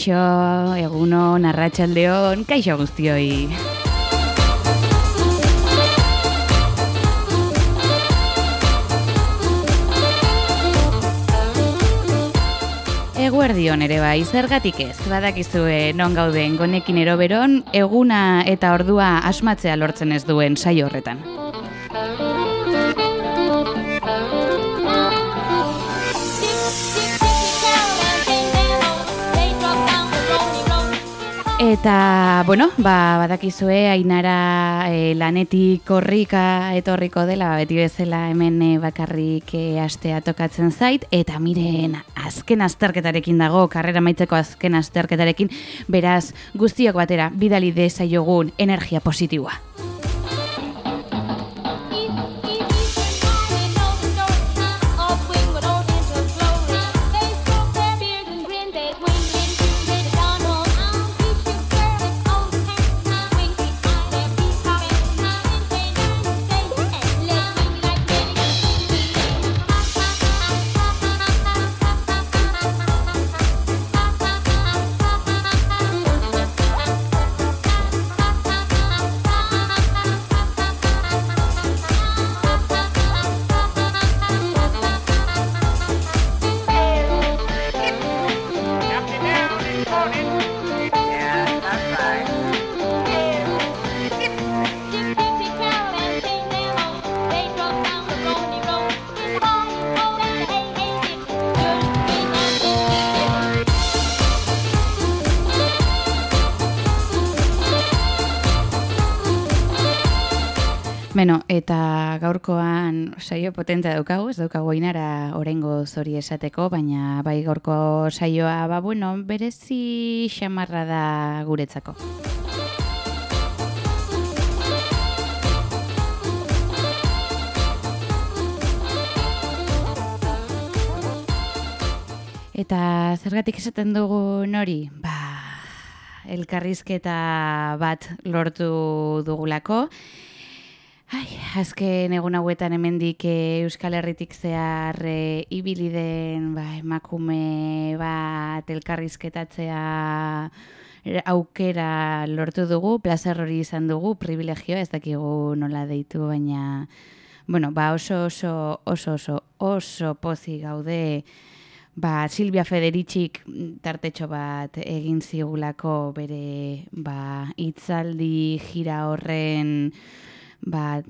Kaixo, eguno, narratxaldeon, kaixo guztioi. Eguerdion ere bai, zergatik ez, badakizue non gauden gonekin eroberon, eguna eta ordua asmatzea lortzen ez duen saio horretan. Eta, bueno, ba, badakizue, ainara e, lanetik korrika etorriko dela, beti bezala hemen e, bakarrik e, astea tokatzen zait, eta miren, azken azterketarekin dago, karrera maitzeko azken azterketarekin, beraz, guztiok batera, bidali desa jogun energia positiboa. Eta gaurkoan saio potentea daukagu, ez daukagu inara orengo zori esateko, baina bai gaurko saioa, ba bueno, berezi xamarra da guretzako. Eta zergatik esaten dugu nori? Ba, elkarrizketa bat lortu dugulako, Ai, azken egun hauetan hemendik e, Euskal Herritik zehar e, ibili den ba, emakume bat elkarrizketatzea aukera lortu dugu, plazer hori izan dugu, privilegio, ez dakigu nola deitu, baina bueno, ba oso oso oso oso oso pozi gaude. Ba Silvia Federicik tartetxo bat egin zigulako bere ba hitzaldi gira horren ba,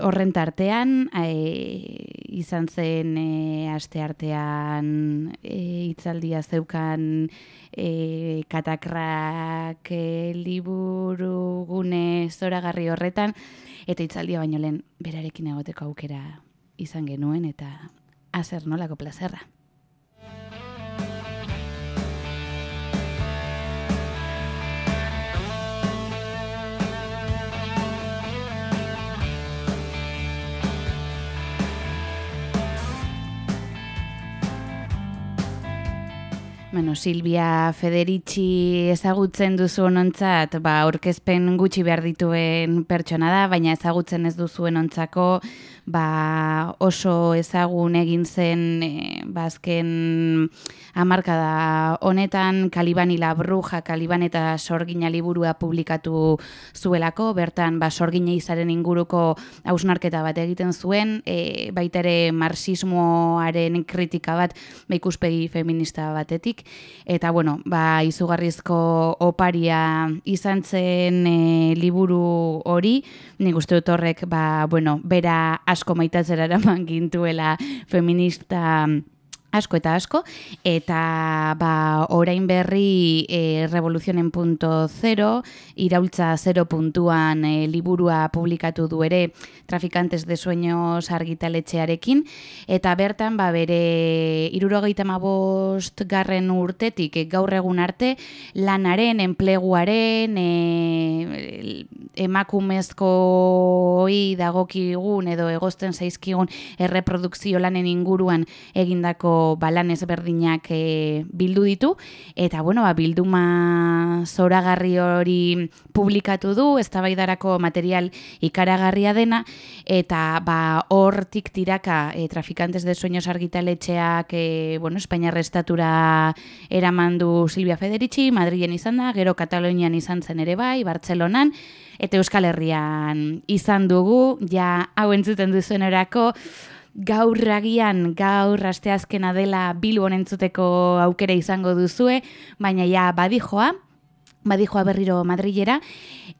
horren tartean e, izan zen e, aste artean e, itzaldia zeukan e, katakrak e, liburu gune zoragarri horretan eta itzaldia baino lehen berarekin egoteko aukera izan genuen eta azer nolako plazerra. Bueno, Silvia Federici ezagutzen duzu onontzat, ba, orkezpen gutxi behar dituen pertsona da, baina ezagutzen ez duzuen ontzako, ba, oso ezagun egin zen e, bazken hamarkada honetan Kalibani Labruja, Kaliban eta Sorgina liburua publikatu zuelako, bertan ba, Sorgina izaren inguruko hausnarketa bat egiten zuen, e, baita ere marxismoaren kritika bat ba, ikuspegi feminista batetik, eta bueno, ba, izugarrizko oparia izan zen e, liburu hori, nik uste dut horrek, ba, bueno, bera asko maitatzera eraman gintuela feminista asko eta asko, eta ba, orain berri e, revoluzionen punto zero, iraultza zero puntuan e, liburua publikatu du ere trafikantes de sueños argitaletxearekin, eta bertan ba, bere irurogeita mabost garren urtetik e, gaur egun arte lanaren, enpleguaren, e, emakumezko dagokigun edo egosten zaizkigun erreprodukzio lanen inguruan egindako balan ezberdinak e, bildu ditu, eta bueno, ba, bilduma zoragarri hori publikatu du, ez material ikaragarria dena, eta ba, hortik tiraka e, trafikantes de sueños argitaletxeak e, bueno, Espainiar estatura eraman du Silvia Federici, Madrilen izan da, gero Katalonian izan zen ere bai, Bartzelonan, eta Euskal Herrian izan dugu, ja hau entzuten orako, gaur ragian, gaur asteazkena dela bilbon entzuteko aukera izango duzue, baina ja badijoa, badijoa berriro Madrilera,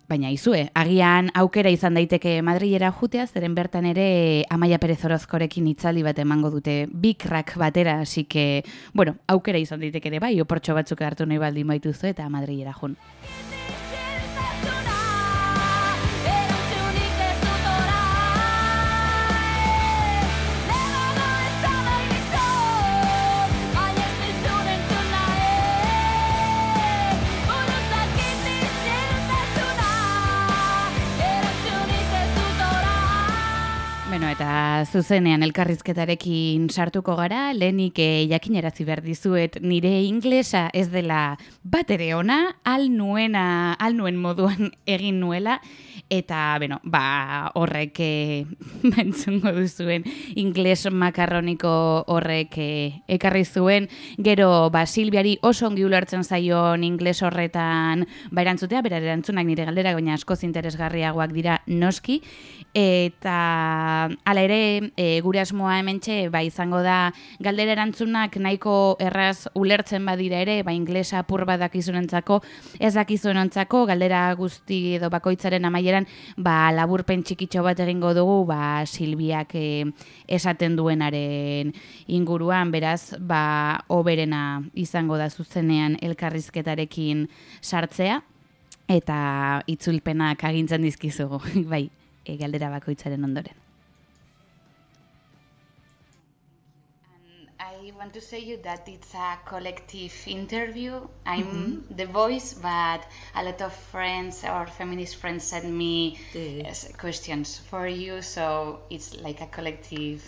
baina izue, agian aukera izan daiteke Madrilera jutea, zeren bertan ere Amaia Perez Orozkorekin itzali bat emango dute bikrak batera, hasi que, bueno, aukera izan daiteke ere bai, oportxo batzuk hartu nahi baldin baituzu eta Madrilera jun. Eta zuzenean elkarrizketarekin sartuko gara, lehenik e, jakinerazi behar dizuet nire inglesa ez dela bat ere ona, al nuena, al nuen moduan egin nuela, eta, bueno, ba, horrek e, bentzungo duzuen ingles makarroniko horrek e, ekarri zuen, gero, ba, Silbiari oso ongi ulertzen zaion ingles horretan, ba, erantzutea, bera erantzunak nire galdera, baina asko interesgarriagoak dira noski, eta hala ere, e, gure asmoa hementxe ba izango da galdera erantzunak nahiko erraz ulertzen badira ere, ba inglesa apur badakizunentzako, ez dakizunentzako galdera guzti edo bakoitzaren amaieran, ba laburpen txikitxo bat egingo dugu, ba Silbiak e, esaten duenaren inguruan, beraz, ba oberena izango da zuzenean elkarrizketarekin sartzea eta itzulpenak agintzen dizkizugu, bai, e, galdera bakoitzaren ondoren. I want to say you that it's a collective interview. I'm mm -hmm. the voice, but a lot of friends or feminist friends send me questions for you, so it's like a collective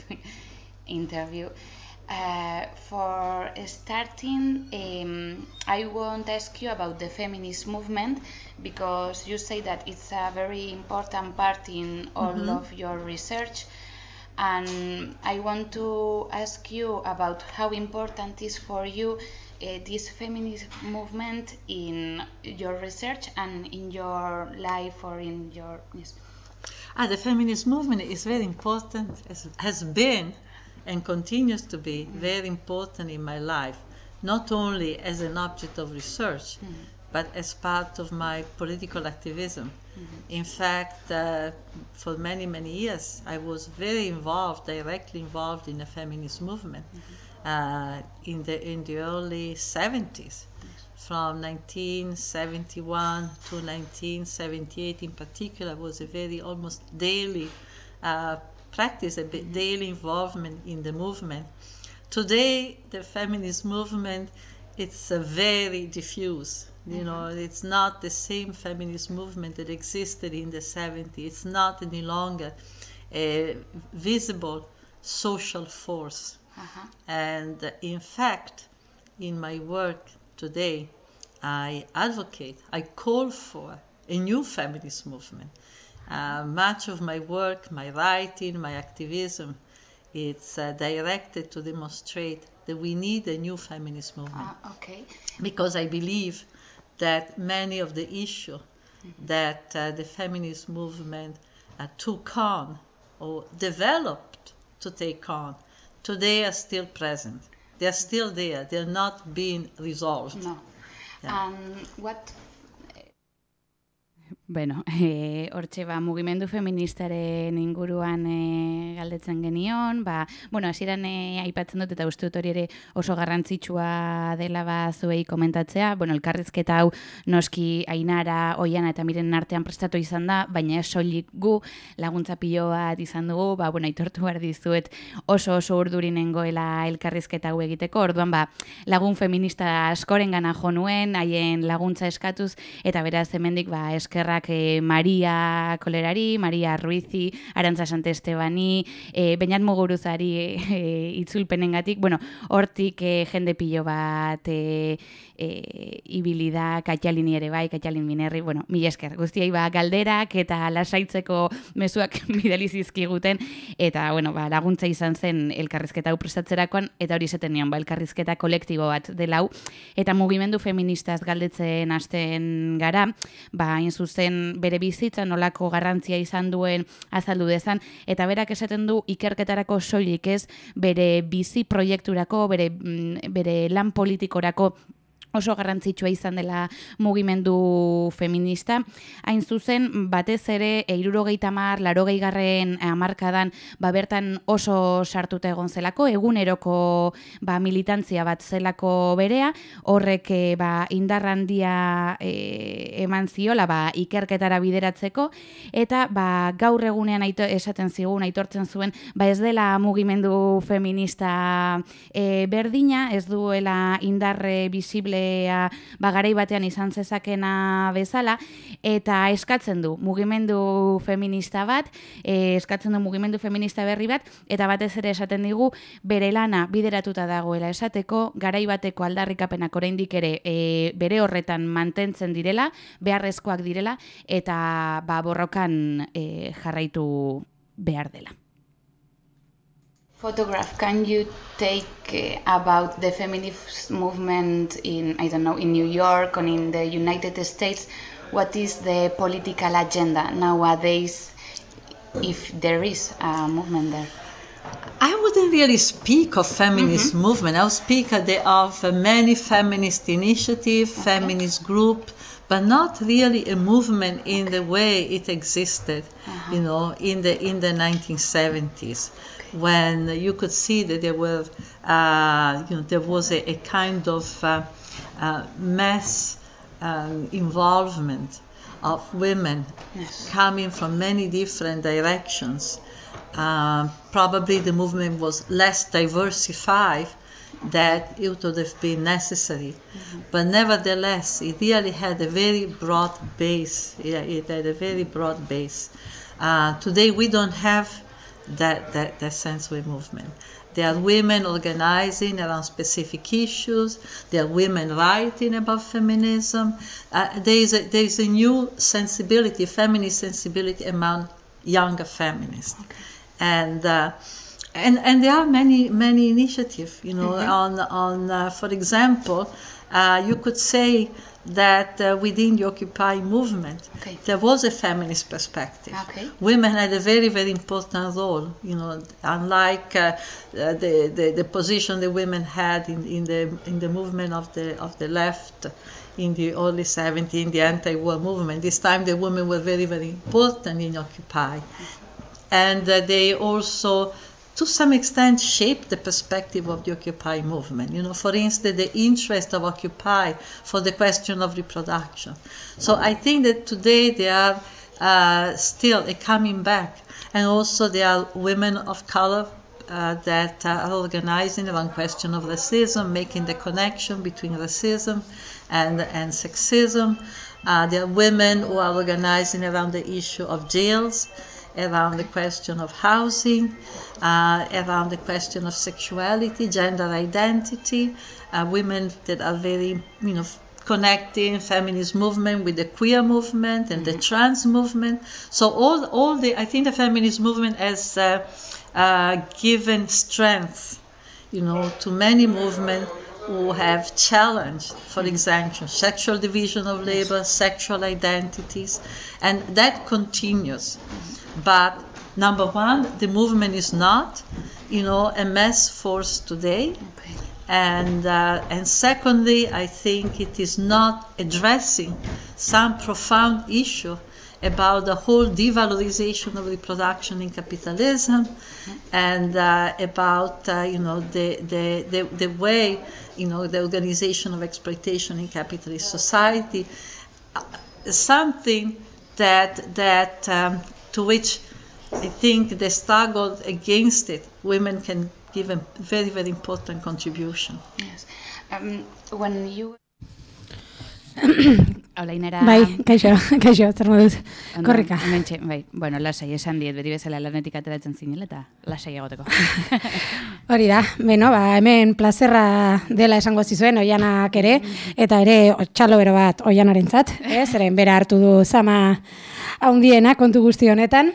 interview. Uh, for starting, um, I want to ask you about the feminist movement because you say that it's a very important part in all mm -hmm. of your research and I want to ask you about how important is for you uh, this feminist movement in your research and in your life or in your yes. Ah, the feminist movement is very important, has, has been and continues to be very important in my life, not only as an object of research, mm -hmm but as part of my political activism. Mm-hmm. In fact, uh, for many, many years, I was very involved, directly involved in the feminist movement mm-hmm. uh, in, the, in the early 70s. From 1971 to 1978, in particular, was a very almost daily uh, practice, a mm-hmm. daily involvement in the movement. Today, the feminist movement it's very diffuse you know, mm-hmm. it's not the same feminist movement that existed in the 70s. It's not any longer a visible social force. Uh-huh. And uh, in fact, in my work today, I advocate, I call for a new feminist movement. Uh, much of my work, my writing, my activism, it's uh, directed to demonstrate that we need a new feminist movement. Uh, okay. Because I believe that many of the issues that uh, the feminist movement uh, took on or developed to take on today are still present. They are still there. They are not being resolved. No. Yeah. Um, what Bueno, e, hortxe ba, mugimendu feministaren inguruan e, galdetzen genion, ba, bueno, hasieran e, aipatzen dut eta uste dut hori ere oso garrantzitsua dela ba zuei komentatzea, bueno, elkarrizketa hau noski ainara, oiana eta miren artean prestatu izan da, baina soilik gu laguntza pilo bat izan dugu, ba, bueno, aitortu behar dizuet oso oso urdurinengoela elkarrizketa hau egiteko, orduan ba, lagun feminista askoren gana jo nuen, haien laguntza eskatuz, eta beraz hemendik ba, eskerra eskerrak e, Maria Kolerari, Maria Ruizi, Arantza Sante e, Beñat Muguruzari e, itzulpenengatik, bueno, hortik e, jende pilo bat e, e, ibilida, katxalini ere bai, katxalin minerri, bueno, mila esker, guztiai ba, galderak eta lasaitzeko mezuak bidali zizkiguten, eta, bueno, ba, laguntza izan zen elkarrizketa hau prestatzerakoan, eta hori zeten nion, ba, elkarrizketa kolektibo bat delau, eta mugimendu feministaz galdetzen hasten gara, ba, hain zuzen bere bizitza nolako garrantzia izan duen azaldu dezan, eta berak esaten du ikerketarako soilik ez, bere bizi proiekturako, bere, mm, bere lan politikorako oso garrantzitsua izan dela mugimendu feminista. Hain zuzen, batez ere, eirurogeita mar, larogei garren amarkadan, ba, bertan oso sartuta egon zelako, eguneroko ba, militantzia bat zelako berea, horrek e, ba, indarrandia e, eman ziola ba, ikerketara bideratzeko, eta ba, gaur egunean aito, esaten zigun, aitortzen zuen, ba, ez dela mugimendu feminista e, berdina, ez duela indarre visible ba, garai batean izan zezakena bezala, eta eskatzen du mugimendu feminista bat, e, eskatzen du mugimendu feminista berri bat, eta batez ere esaten digu bere lana bideratuta dagoela esateko, garai bateko aldarrikapenak oraindik ere e, bere horretan mantentzen direla, beharrezkoak direla, eta ba, borrokan e, jarraitu behar dela. Photograph can you take uh, about the feminist movement in I don't know in New York or in the United States what is the political agenda nowadays if there is a movement there I wouldn't really speak of feminist mm -hmm. movement. I'll speak of many feminist initiative, okay. feminist group, but not really a movement in the way it existed, uh -huh. you know, in the in the 1970s when you could see that there were, uh, you know, there was a, a kind of uh, uh, mass um, involvement of women yes. coming from many different directions. Um, probably the movement was less diversified that it would have been necessary. Mm-hmm. But nevertheless, it really had a very broad base. Yeah, it had a very broad base. Uh, today, we don't have that, that, that sensory movement. There are women organizing around specific issues. There are women writing about feminism. Uh, there, is a, there is a new sensibility, feminist sensibility among younger feminists. Okay. And, uh, and, and there are many, many initiatives, you know, mm-hmm. on, on uh, for example, uh, you could say that uh, within the Occupy movement, okay. there was a feminist perspective. Okay. Women had a very, very important role. You know, unlike uh, uh, the, the, the position the women had in, in the in the movement of the of the left in the early 70s, in the anti-war movement. This time, the women were very, very important in Occupy, and uh, they also to some extent shaped the perspective of the Occupy movement. You know, for instance, the interest of Occupy for the question of reproduction. So I think that today they are uh, still a coming back, and also there are women of color uh, that are organizing around question of racism, making the connection between racism and and sexism. Uh, there are women who are organizing around the issue of jails around the question of housing, uh, around the question of sexuality, gender identity, uh, women that are very, you know, connecting feminist movement with the queer movement and mm-hmm. the trans movement. So all, all the, I think the feminist movement has uh, uh, given strength, you know, to many movements who have challenged, for mm-hmm. example, sexual division of labor, sexual identities, and that continues. But number one, the movement is not, you know, a mass force today. And, uh, and secondly, I think it is not addressing some profound issue about the whole devalorization of reproduction in capitalism and uh, about uh, you know the, the, the, the, way you know the organization of exploitation in capitalist society uh, something that that um, to which I think the struggle against it, women can give a very, very important contribution. Yes. Um, when you Olainera... Bai, kaixo, kaixo, zer moduz. Korrika. hementxe, bai, bueno, lasai esan diet, beti bezala lanetik ateratzen zinela eta lasai egoteko. Hori da, beno, ba, hemen plazerra dela esango zizuen, oianak ere, eta ere txalo bero bat oianarentzat, eh? zeren bera hartu du zama haundiena kontu guzti honetan.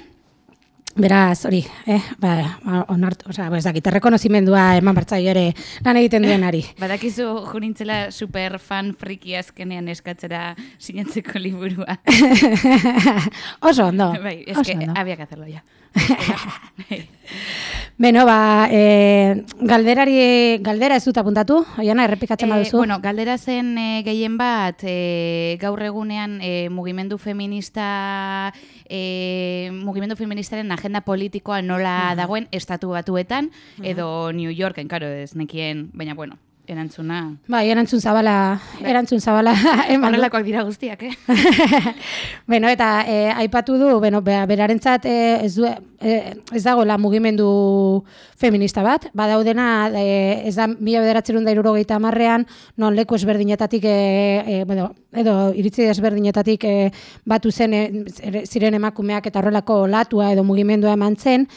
Beraz, hori, eh, ba, ba, onartu, osea, ba, ez dakit, errekonozimendua eman bertzaio ere lan egiten duenari. Badakizu junintzela super fan friki azkenean eskatzera sinentzeko liburua. oso ondo, bai, es oso ondo. había que hacerlo ya. Beno, ba, e, galderari, galdera ez dut apuntatu, oiana, errepikatzen Eh, baduzu. bueno, galdera zen eh, gehien bat eh, gaur egunean eh, mugimendu feminista eh, mugimendu feministaren agenda politikoa nola dagoen estatu batuetan edo New Yorken, karo ez nekien, baina bueno, erantzuna Bai, erantzun zabala, erantzun zabala eman. Horrelakoak dira guztiak, eh? Beno, eta e, aipatu du, beno, be- berarentzat e, ez, du, e, ez dagoela mugimendu feminista bat, badaudena e, ez da mila bederatzerun da irurogeita marrean, non leku ezberdinetatik, e, e, bueno, edo iritzi ezberdinetatik e, batu zen e, ziren emakumeak eta horrelako latua edo mugimendua eman zen,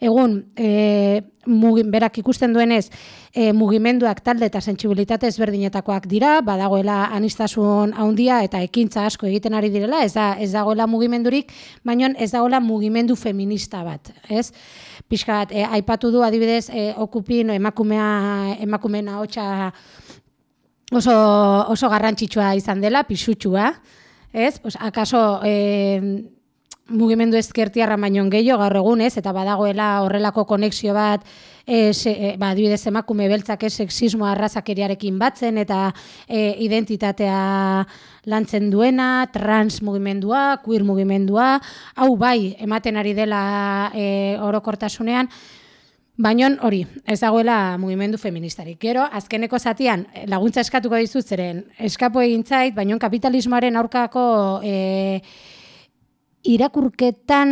egun, e, mugi, berak ikusten duenez, e, mugimenduak talde eta sentsibilitate ezberdinetakoak dira, badagoela anistasun handia eta ekintza asko egiten ari direla, ez, da, ez dagoela mugimendurik, baina ez dagoela mugimendu feminista bat, ez? Pixka bat, e, aipatu du adibidez, e, okupin emakumea, emakumeen ahotsa oso, oso garrantzitsua izan dela, pisutxua, ez? Pues, akaso e, mugimendu ezkertiarra baino gehiago gaur egun, ez? Eta badagoela horrelako konexio bat, e, se, e, ba, adibidez emakume beltzak ez sexismo arrazakeriarekin batzen eta e, identitatea lantzen duena, trans mugimendua, queer mugimendua, hau bai ematen ari dela e, orokortasunean, Baina hori, ez dagoela mugimendu feministarik. Gero, azkeneko zatian, eh, laguntza eskatuko dizut zeren, eskapo egin zait, baina kapitalismoaren aurkako e, irakurketan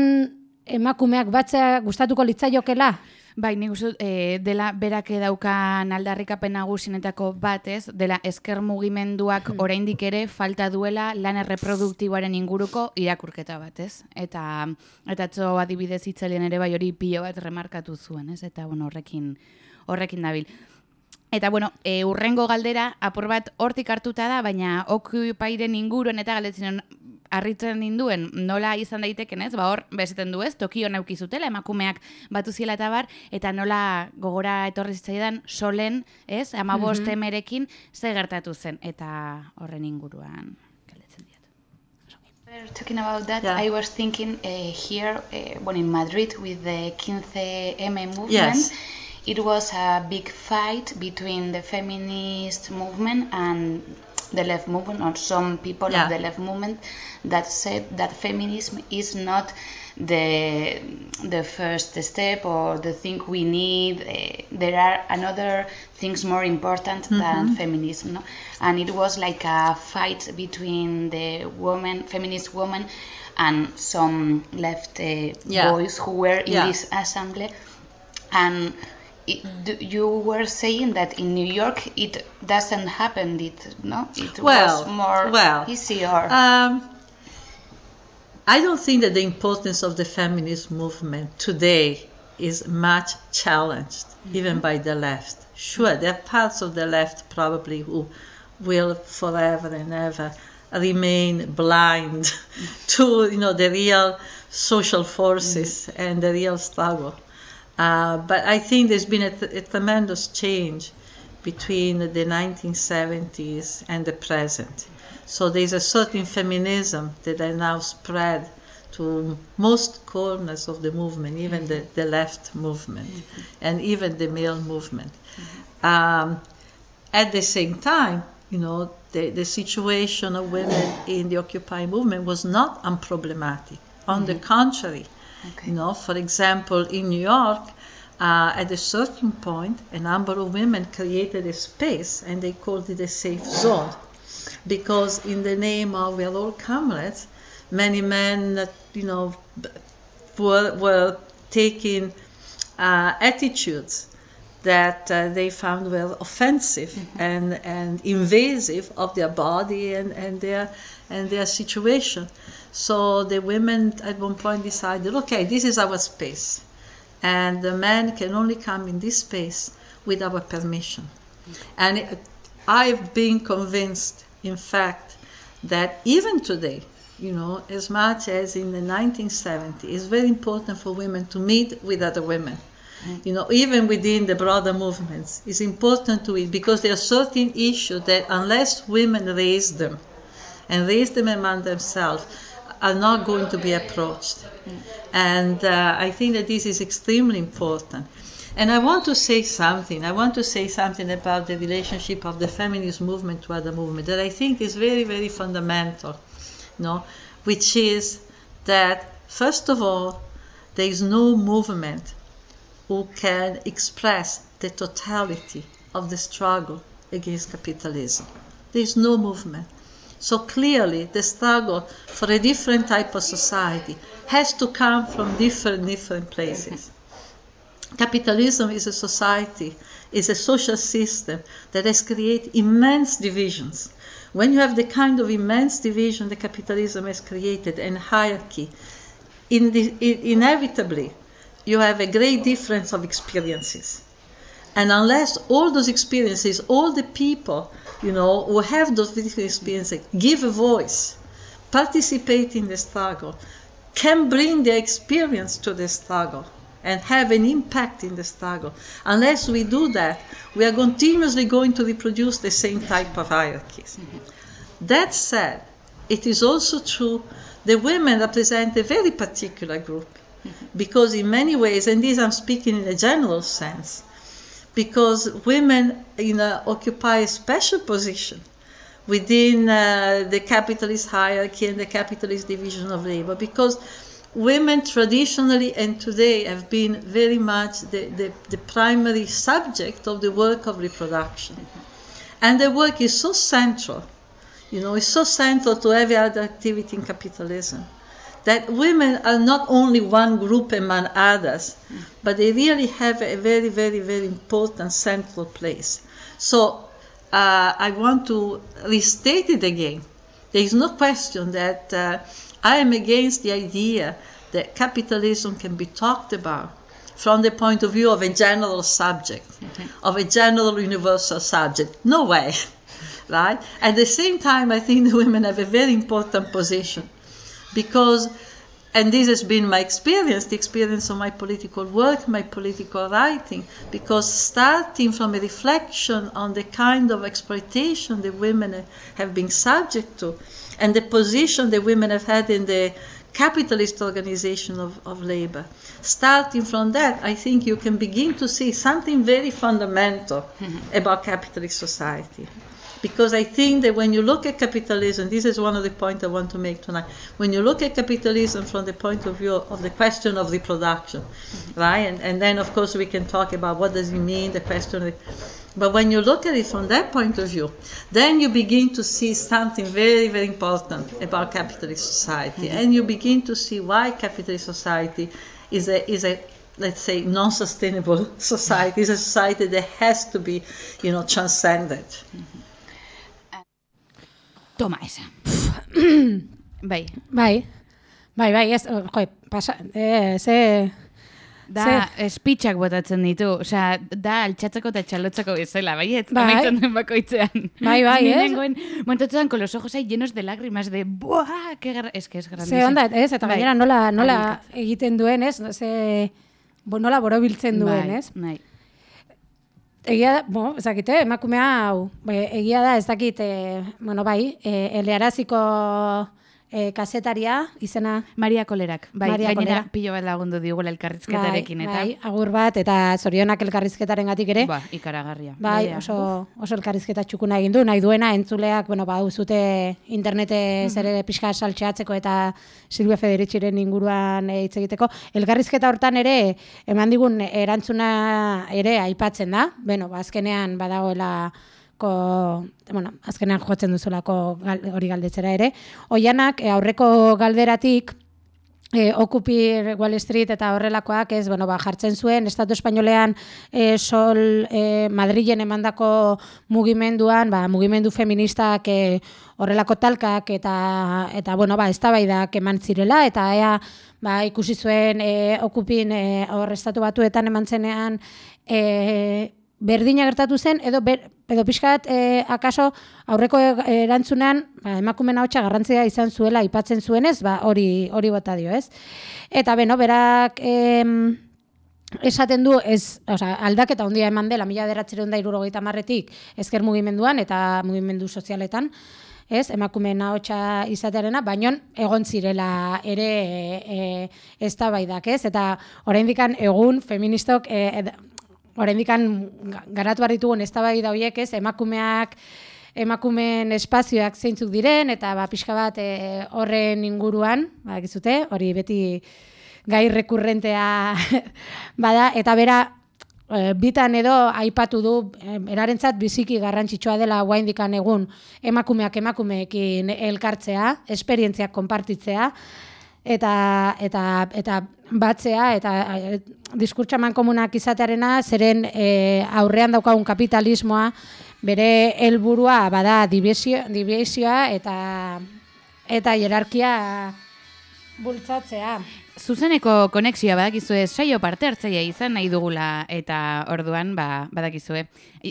emakumeak batzea gustatuko litzaiokela. Bai, nik uste eh, dela berak daukan aldarrikapen nagusienetako bat, ez? Dela esker mugimenduak oraindik ere falta duela lan erreproduktiboaren inguruko irakurketa bat, ez? Eta eta atzo adibidez hitzalien ere bai hori pilo bat remarkatu zuen, ez? Eta bueno, horrekin horrekin dabil. Eta bueno, e, urrengo galdera apur bat hortik hartuta da, baina okupairen inguruan eta galdetzen harritzen ninduen nola izan daiteken ez, ba hor beseten du ez, tokio nauki zutela emakumeak batu ziela eta bar, eta nola gogora etorri zitzaidan solen, ez, amabost emerekin ze gertatu zen, eta horren inguruan talking about that. Yeah. I was thinking uh, here, uh, when in Madrid with the 15M movement, Yes. it was a big fight between the feminist movement and the left movement, or some people Yeah. of the left movement that said that feminism is not the the first step or the thing we need. Uh, there are another things more important than feminism, no? and it was like a fight between the woman, feminist woman, and some left uh, Yeah. boys who were in Yeah. this assembly, and. It, you were saying that in New York it doesn't happen. It no, it Well, was more well, easier. Um, I don't think that the importance of the feminist movement today is much challenged, even by the left. Sure, there are parts of the left probably who will forever and ever remain blind to you know the real social forces and the real struggle. Uh, but I think there's been a, a tremendous change between the 1970s and the present. So there's a certain feminism that are now spread to most corners of the movement, even the, the left movement, and even the male movement. Um, at the same time, you know, the, the situation of women in the Occupy movement was not unproblematic. On the contrary, you know, for example, in New York, uh, at a certain point, a number of women created a space and they called it a safe zone. Because in the name of we're all comrades, many men, uh, you know, were, were taking uh, attitudes that uh, they found were offensive and, and invasive of their body and, and their and their situation. So the women at one point decided, okay, this is our space, and the men can only come in this space with our permission. And it, I've been convinced, in fact, that even today, you know, as much as in the 1970s, it's very important for women to meet with other women. Mm. You know, even within the broader movements, it's important to it because there are certain issues that unless women raise them and raise them among themselves, are not going to be approached. And uh, I think that this is extremely important. And I want to say something. I want to say something about the relationship of the feminist movement to other movements that I think is very, very fundamental. No, which is that first of all, there is no movement who can express the totality of the struggle against capitalism. There is no movement. So clearly, the struggle for a different type of society has to come from different different places. Capitalism is a society, is a social system that has created immense divisions. When you have the kind of immense division that capitalism has created and hierarchy, in the, inevitably you have a great difference of experiences. And unless all those experiences, all the people, you know, who have those different experiences, give a voice, participate in the struggle, can bring their experience to the struggle and have an impact in the struggle. Unless we do that, we are continuously going to reproduce the same type of hierarchies. That said, it is also true that women represent a very particular group because in many ways, and this I'm speaking in a general sense, because women you know, occupy a special position within uh, the capitalist hierarchy and the capitalist division of labor because women traditionally and today have been very much the, the, the primary subject of the work of reproduction. And their work is so central, you know, it's so central to every other activity in capitalism that women are not only one group among others, but they really have a very, very, very important central place. So uh, I want to restate it again. There is no question that uh, I am against the idea that capitalism can be talked about from the point of view of a general subject, okay. of a general universal subject. No way, right? At the same time, I think the women have a very important position because and this has been my experience, the experience of my political work, my political writing, because starting from a reflection on the kind of exploitation the women have been subject to, and the position the women have had in the capitalist organization of, of labor. Starting from that, I think you can begin to see something very fundamental mm-hmm. about capitalist society. Because I think that when you look at capitalism, this is one of the points I want to make tonight. When you look at capitalism from the point of view of the question of reproduction, mm-hmm. right? And, and then, of course, we can talk about what does it mean, the question of but when you look at it from that point of view, then you begin to see something very, very important about capitalist society. Mm-hmm. And you begin to see why capitalist society is a, is a let's say, non-sustainable society. It's a society that has to be, you know, transcended. Mm-hmm. Toma esa. bai. Bai. Bai, bai, ez, joi, pasa, eh, ze... Da, espitxak botatzen ditu, osea, da altxatzeko eta txalotzeko bezala, bai, ez, bai. amaitzen den bakoitzean. Bai, bai, ez. Nengoen, montatzean, con los ojos ahí llenos de lágrimas, de, buah, que gar... es que es grandioso. Ze onda, ez, eta bai. gainera nola, nola egiten duen, ez, ze, bo, nola borobiltzen duen, bai, ez. Bai, Egia da, bo, ezakite, emakumea hau, egia da, ez dakit, e, bueno, bai, e, elearaziko e, kasetaria, izena... Maria Kolerak, bai, Maria gainera Kolera. pilo bat lagundu digula elkarrizketarekin, bai, eta... Bai, agur bat, eta zorionak elkarrizketaren gatik ere. Ba, ikaragarria. Bai, oso, oso elkarrizketa txukuna egin du, nahi duena entzuleak, bueno, ba, uzute internete mm -hmm. ere pixka saltxeatzeko eta Silvia Federitxiren inguruan hitz egiteko. Elkarrizketa hortan ere, eman digun erantzuna ere aipatzen da, bueno, ba, azkenean badagoela ko, bueno, azkenean jotzen duzulako hori galdetzera ere. Oianak, eh, aurreko galderatik, e, Occupy Wall Street eta horrelakoak, ez, bueno, ba, jartzen zuen, Estatu Espainolean e, sol e, Madrilen emandako mugimenduan, ba, mugimendu feministak e, horrelako talkak eta, eta bueno, ba, eztabaidak eman zirela, eta ea, ba, ikusi zuen e, Occupin e, hor Estatu Batuetan eman zenean, e, berdina gertatu zen, edo, ber, edo pixkat, e, akaso, aurreko erantzunean, ba, emakumen hau garrantzia izan zuela, aipatzen zuenez, ba, hori, hori bota dio, ez? Eta, beno, berak, em, esaten du, ez, oza, aldaketa ondia eman dela, mila deratzeron da irurogeita marretik, ezker mugimenduan eta mugimendu sozialetan, ez, emakumeen ahotsa izatearena, baino egon zirela ere e, e, eztabaidak, ez? Eta oraindikan egun feministok e, oraindikan garatu behar ditugun eztabaida horiek, ez, emakumeak emakumeen espazioak zeintzuk diren eta ba pixka bat e, horren inguruan, badakizute, hori beti gai rekurrentea bada eta bera e, bitan edo aipatu du e, erarentzat biziki garrantzitsua dela guaindikan egun emakumeak emakumeekin elkartzea, esperientziak konpartitzea eta eta eta batzea eta diskurtsaman komunak izatearena zeren e, aurrean daukagun kapitalismoa bere helburua bada divisioa eta eta hierarkia bultzatzea. Zuzeneko konexioa badakizue saio parte hartzaile izan nahi dugula eta orduan ba, badakizue.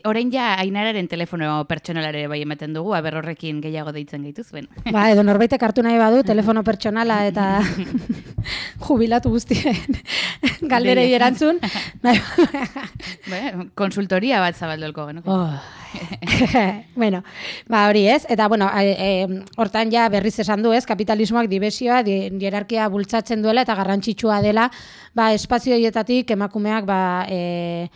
Orain ja ainararen telefono pertsonalare bai ematen dugu, aber horrekin gehiago deitzen gaitu. Ba, edo norbaitek hartu nahi badu telefono pertsonala eta jubilatu guztien galderei erantzun. ba, konsultoria bat zabaldolko genuko. Oh. bueno, ba hori ez, eta bueno, e, hortan ja berriz esan du ez, kapitalismoak dibesioa, di, hierarkia bultzatzen duela eta garrantzitsua dela, ba espazio hietatik emakumeak ba e,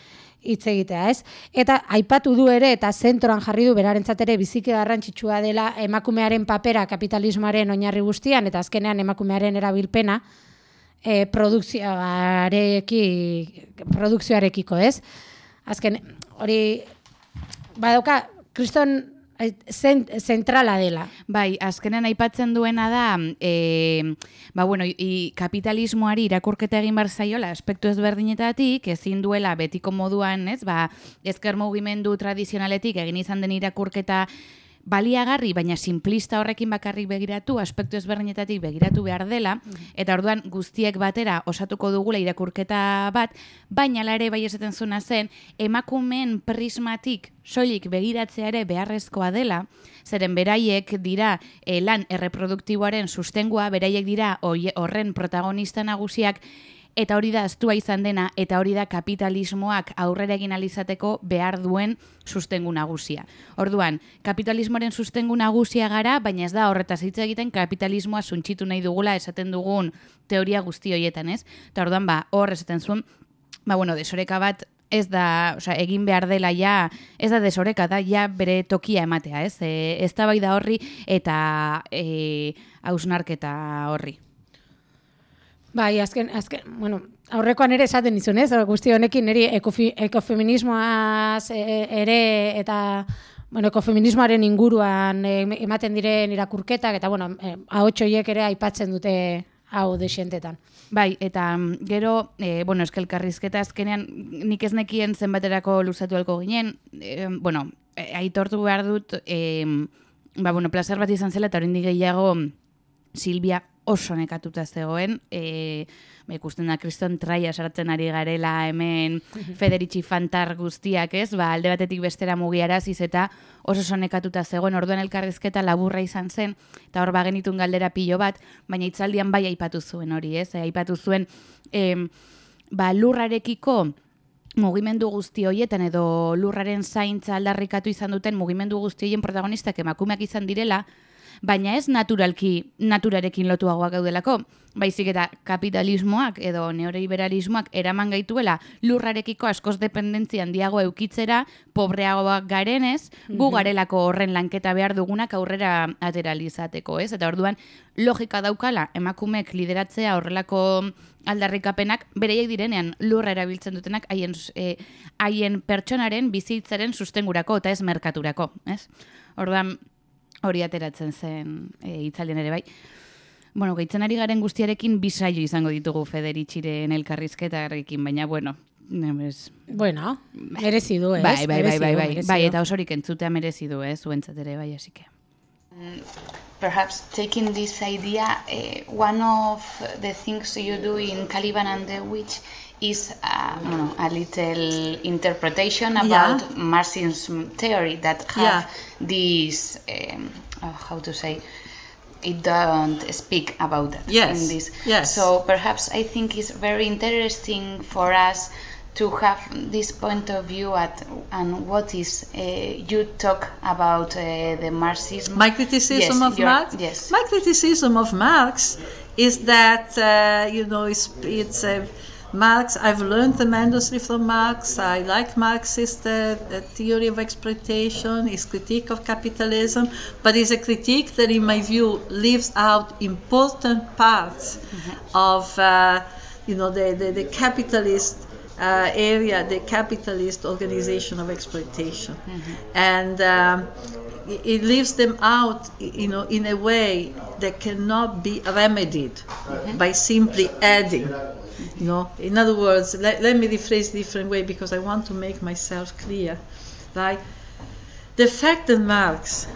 hitz egitea, ez? Eta aipatu du ere eta zentroan jarri du berarentzat ere biziki garrantzitsua dela emakumearen papera kapitalismoaren oinarri guztian eta azkenean emakumearen erabilpena e, produkzioareki produkzioarekiko, ez? Azken hori badoka, kriston zentrala dela. Bai, azkenen aipatzen duena da, e, ba, bueno, i, kapitalismoari irakurketa egin bar zaiola, aspektu ezberdinetatik, ezin duela betiko moduan, ez, ba, ezker mugimendu tradizionaletik egin izan den irakurketa baliagarri, baina simplista horrekin bakarrik begiratu, aspektu ezberdinetatik begiratu behar dela, mm. eta orduan guztiek batera osatuko dugula irakurketa bat, baina ere bai esaten zuna zen, emakumen prismatik soilik begiratzea ere beharrezkoa dela, zeren beraiek dira e, lan erreproduktiboaren sustengua, beraiek dira horren protagonista nagusiak, eta hori da astua izan dena eta hori da kapitalismoak aurrera egin alizateko behar duen sustengu nagusia. Orduan, kapitalismoaren sustengu nagusia gara, baina ez da horretaz hitz egiten kapitalismoa suntxitu nahi dugula esaten dugun teoria guzti horietan, ez? Eta orduan, ba, hor esaten zuen, ba, bueno, desoreka bat ez da, sea, egin behar dela ja, ez da desoreka da, ja bere tokia ematea, ez? E, ez da bai da horri eta e, hausnarketa horri. Bai, azken, azken, bueno, aurrekoan ere esaten dizun, ez? Guzti honekin niri ekofeminismoaz e, ere eta bueno, ekofeminismoaren inguruan ematen diren irakurketak eta bueno, ahotsoiek ere aipatzen dute hau desientetan. Bai, eta mm, gero, e, bueno, eskelkarrizketa azkenean nik ez nekien zenbaterako luzatu alko ginen, e, bueno, e, aitortu behar dut, e, ba, bueno, placer bat izan zela, eta hori gehiago Silvia oso nekatuta zegoen, e, ba, ikusten da kriston traia sartzen ari garela hemen Federici Fantar guztiak, ez? Ba, alde batetik bestera mugiaraziz eta oso oso nekatuta zegoen, orduan elkarrizketa laburra izan zen, eta hor bagenitun galdera pilo bat, baina itzaldian bai aipatu zuen hori, ez? aipatu zuen, e, ba, lurrarekiko mugimendu guzti hoietan edo lurraren zaintza aldarrikatu izan duten mugimendu guzti hoien protagonistak emakumeak izan direla, baina ez naturalki naturarekin lotuagoak gaudelako, baizik eta kapitalismoak edo neoliberalismoak eraman gaituela lurrarekiko askoz dependentzia handiago eukitzera, pobreagoak garenez, gu mhm. garelako horren lanketa behar dugunak aurrera ateralizateko, ez? Eta orduan, logika daukala emakumeek lideratzea horrelako aldarrikapenak bereiek direnean lurra erabiltzen dutenak haien e, haien pertsonaren bizitzaren sustengurako eta ez merkaturako, ez? Orduan, hori ateratzen zen e, itzalien ere bai. Bueno, gaitzen ari garen guztiarekin bisaio izango ditugu Federitxiren elkarrizketarekin, baina bueno, ez... Bueno, merezi du, ez? Bai, bai, bai, bai, bai, bai, eta osorik entzutea merezi du, ez, zuentzat ere, bai, asike. Perhaps taking this idea, uh, one of the things you do in Caliban and the Witch is uh, bueno, a little interpretation about Yeah. Marxism theory that have Yeah. this, um, uh, how to say, it don't speak about that Yes, in this. yes. So perhaps I think it's very interesting for us to have this point of view at and what is uh, you talk about uh, the Marxism. My criticism Yes, of Marx. yes. My criticism of Marx is that uh, you know it's it's a Marx. I've learned tremendously from Marx. I like Marxist uh, uh, theory of exploitation, his critique of capitalism, but it's a critique that, in my view, leaves out important parts of uh, you know the the, the capitalist. Uh, area, the capitalist organization of exploitation, and um, it it leaves them out, you know, in a way that cannot be remedied by simply adding. You know, in other words, let, let me rephrase a different way because I want to make myself clear. Right? The fact that Marx,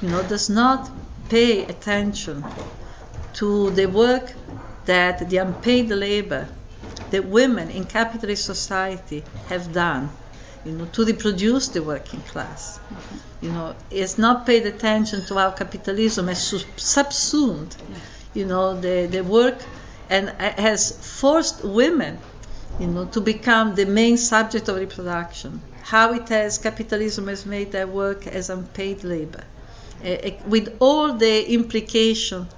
you know, does not pay attention to the work that the unpaid labor that women in capitalist society have done, you know, to reproduce the working class. You know, is not paid attention to how capitalism has subsumed, you know, the, the work and has forced women, you know, to become the main subject of reproduction. How it has capitalism has made their work as unpaid labor, uh, with all the implication,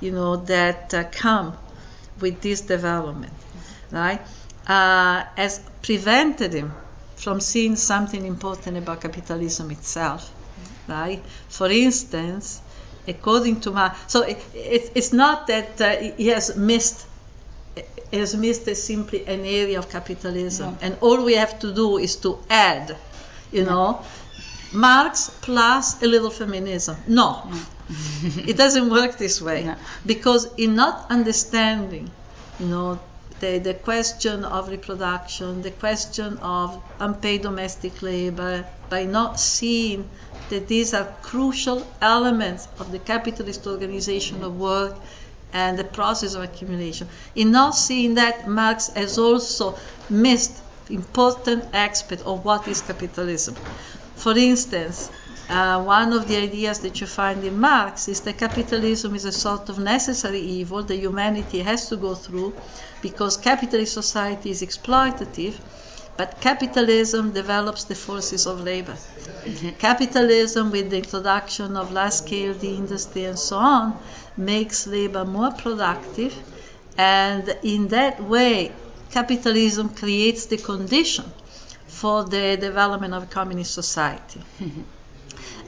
you know, that uh, come with this development, right? Uh, has prevented him from seeing something important about capitalism itself, right? For instance, according to my, so it, it, it's not that uh, he has missed he has missed simply an area of capitalism, and all we have to do is to add, you know, Marx plus a little feminism. No, it doesn't work this way. Because in not understanding, you know, the, the question of reproduction, the question of unpaid domestic labor, by not seeing that these are crucial elements of the capitalist organization of work and the process of accumulation. In not seeing that, Marx has also missed important aspect of what is capitalism. For instance, uh, one of the ideas that you find in Marx is that capitalism is a sort of necessary evil that humanity has to go through because capitalist society is exploitative, but capitalism develops the forces of labor. Capitalism, with the introduction of large scale industry and so on, makes labor more productive, and in that way, capitalism creates the condition for the development of communist society.